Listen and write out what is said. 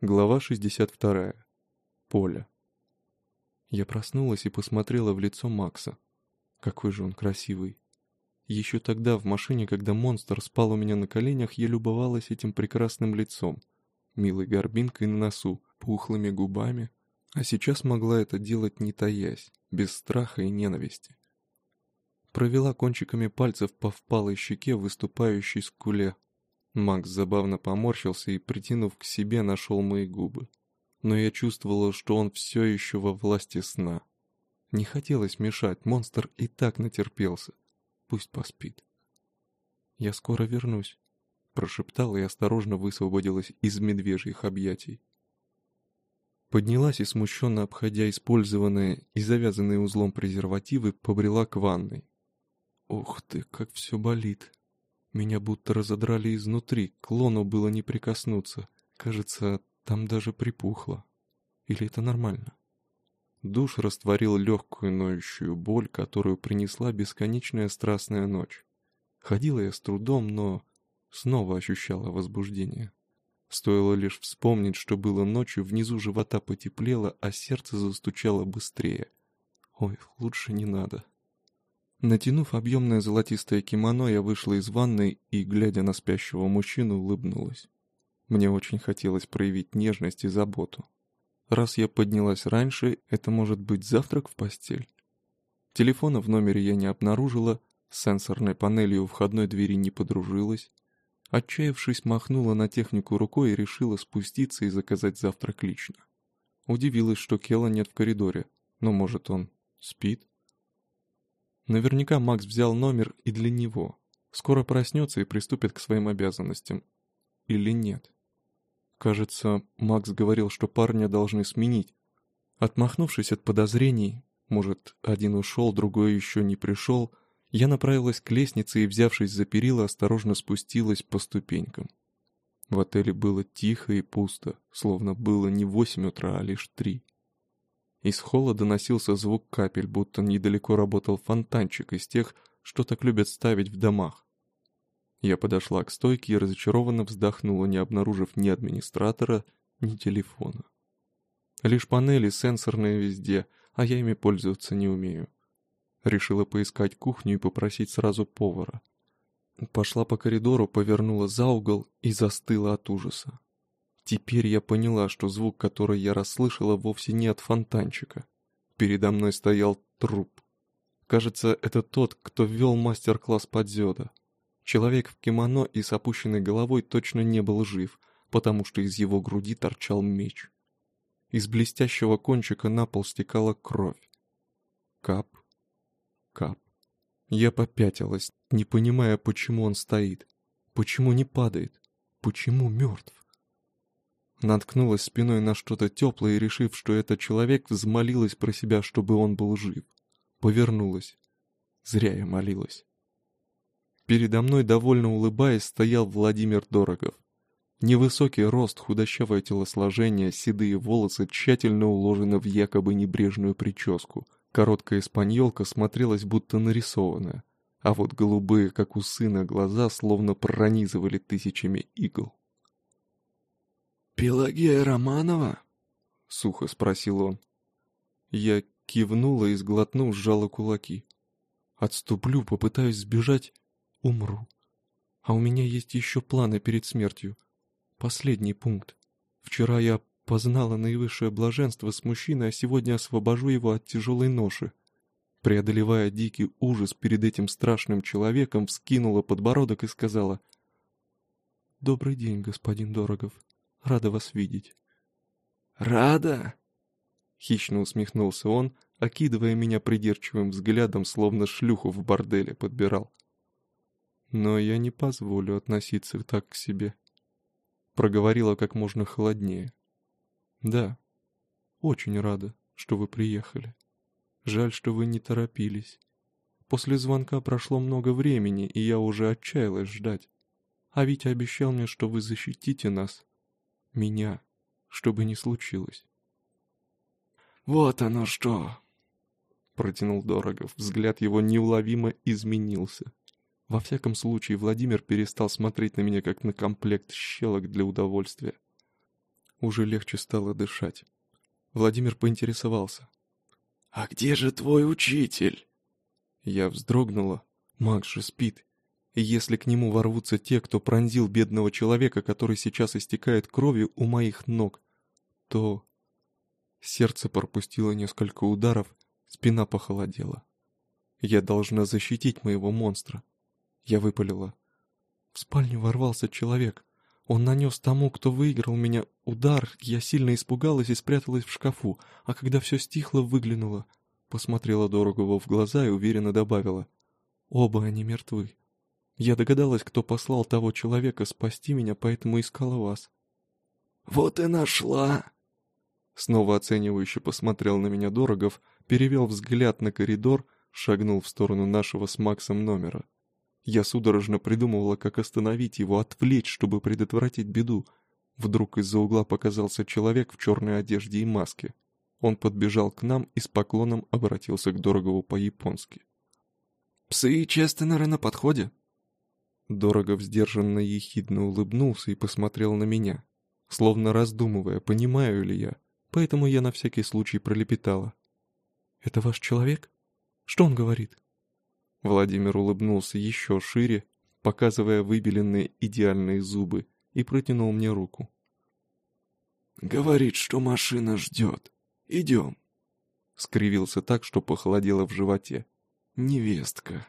Глава 62. Поля. Я проснулась и посмотрела в лицо Макса. Какой же он красивый. Еще тогда в машине, когда монстр спал у меня на коленях, я любовалась этим прекрасным лицом. Милой горбинкой на носу, пухлыми губами. А сейчас могла это делать не таясь, без страха и ненависти. Провела кончиками пальцев по впалой щеке, выступающей скуле, Макс забавно поморщился и, притянув к себе, нашел мои губы. Но я чувствовала, что он все еще во власти сна. Не хотелось мешать, монстр и так натерпелся. Пусть поспит. «Я скоро вернусь», — прошептала и осторожно высвободилась из медвежьих объятий. Поднялась и, смущенно обходя использованные и завязанные узлом презервативы, побрела к ванной. «Ух ты, как все болит!» Меня будто разодрали изнутри, к лону было не прикоснуться. Кажется, там даже припухло. Или это нормально? Душ растворил легкую ноющую боль, которую принесла бесконечная страстная ночь. Ходила я с трудом, но снова ощущала возбуждение. Стоило лишь вспомнить, что было ночью, внизу живота потеплело, а сердце застучало быстрее. Ой, лучше не надо. Натянув объемное золотистое кимоно, я вышла из ванной и, глядя на спящего мужчину, улыбнулась. Мне очень хотелось проявить нежность и заботу. Раз я поднялась раньше, это может быть завтрак в постель. Телефона в номере я не обнаружила, с сенсорной панелью у входной двери не подружилась. Отчаявшись, махнула на технику рукой и решила спуститься и заказать завтрак лично. Удивилась, что Кела нет в коридоре, но, может, он спит? Наверняка Макс взял номер и для него. Скоро проснется и приступит к своим обязанностям. Или нет? Кажется, Макс говорил, что парня должны сменить. Отмахнувшись от подозрений, может, один ушел, другой еще не пришел, я направилась к лестнице и, взявшись за перила, осторожно спустилась по ступенькам. В отеле было тихо и пусто, словно было не восемь утра, а лишь три. Из холла доносился звук капель, будто недалеко работал фонтанчик из тех, что так любят ставить в домах. Я подошла к стойке и разочарованно вздохнула, не обнаружив ни администратора, ни телефона. Лишь панели сенсорные везде, а я ими пользоваться не умею. Решила поискать кухню и попросить сразу повара. Пошла по коридору, повернула за угол и застыла от ужаса. Теперь я поняла, что звук, который я расслышала, вовсе не от фонтанчика. Передо мной стоял труп. Кажется, это тот, кто ввел мастер-класс подзёда. Человек в кимоно и с опущенной головой точно не был жив, потому что из его груди торчал меч. Из блестящего кончика на пол стекала кровь. Кап, кап. Я попятилась, не понимая, почему он стоит, почему не падает, почему мертв. Наткнулась спиной на что-то теплое и, решив, что это человек, взмолилась про себя, чтобы он был жив. Повернулась. Зря я молилась. Передо мной, довольно улыбаясь, стоял Владимир Дорогов. Невысокий рост, худощавое телосложение, седые волосы тщательно уложены в якобы небрежную прическу. Короткая испаньолка смотрелась будто нарисованная, а вот голубые, как у сына, глаза словно пронизывали тысячами игл. «Пелагея Романова?» — сухо спросил он. Я кивнула и, сглотнув, сжала кулаки. Отступлю, попытаюсь сбежать, умру. А у меня есть еще планы перед смертью. Последний пункт. Вчера я познала наивысшее блаженство с мужчиной, а сегодня освобожу его от тяжелой ноши. Преодолевая дикий ужас перед этим страшным человеком, вскинула подбородок и сказала «Добрый день, господин Дорогов». Рада вас видеть». «Рада?» Хищно усмехнулся он, окидывая меня придирчивым взглядом, словно шлюху в борделе подбирал. «Но я не позволю относиться так к себе», — проговорила как можно холоднее. «Да, очень рада, что вы приехали. Жаль, что вы не торопились. После звонка прошло много времени, и я уже отчаялась ждать. А Витя обещал мне, что вы защитите нас, меня, что бы ни случилось. «Вот оно что!» Протянул Дорогов, взгляд его неуловимо изменился. Во всяком случае, Владимир перестал смотреть на меня, как на комплект щелок для удовольствия. Уже легче стало дышать. Владимир поинтересовался. «А где же твой учитель?» Я вздрогнула. Макс же спит. И если к нему ворвутся те, кто пронзил бедного человека, который сейчас истекает кровью у моих ног, то... Сердце пропустило несколько ударов, спина похолодела. Я должна защитить моего монстра. Я выпалила. В спальню ворвался человек. Он нанес тому, кто выиграл меня, удар. Я сильно испугалась и спряталась в шкафу, а когда все стихло, выглянула. Посмотрела Дорогову в глаза и уверенно добавила. Оба они мертвы. Я догадалась, кто послал того человека спасти меня, поэтому искала вас. «Вот и нашла!» Снова оценивающе посмотрел на меня Дорогов, перевел взгляд на коридор, шагнул в сторону нашего с Максом номера. Я судорожно придумывала, как остановить его, отвлечь, чтобы предотвратить беду. Вдруг из-за угла показался человек в черной одежде и маске. Он подбежал к нам и с поклоном обратился к Дорогову по-японски. «Псы Честенера на подходе?» Дорогов сдержанно ехидно улыбнулся и посмотрел на меня, словно раздумывая, понимаю ли я, поэтому я на всякий случай пролепетала. «Это ваш человек? Что он говорит?» Владимир улыбнулся еще шире, показывая выбеленные идеальные зубы, и протянул мне руку. «Говорит, что машина ждет. Идем». Скривился так, что похолодело в животе. «Невестка».